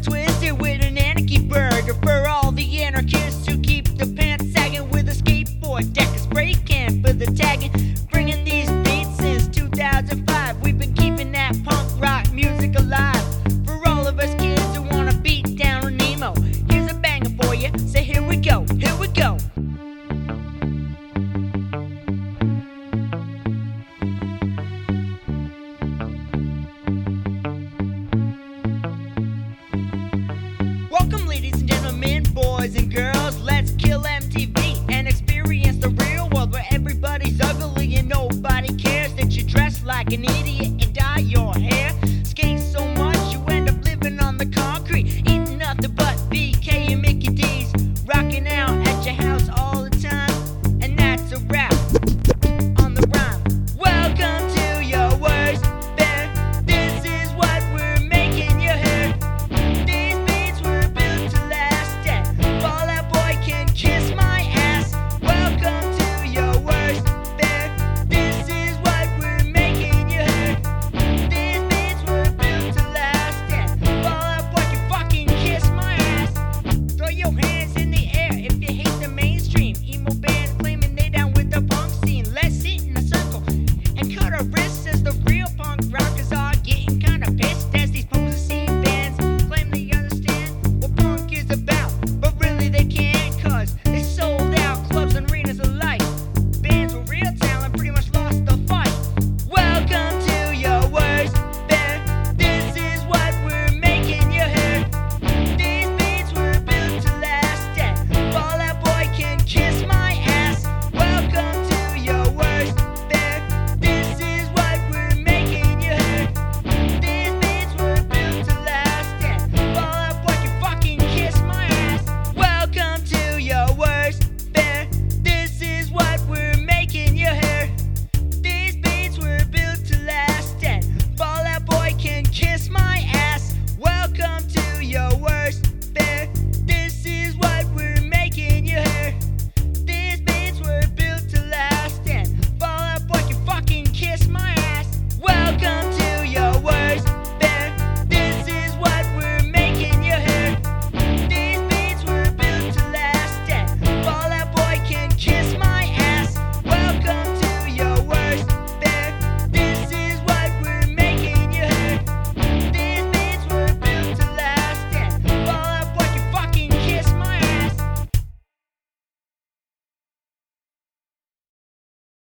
Twisted with an anarchy burger for all the anarchists who keep the pants sagging with a skateboard deck is breaking for the tagging.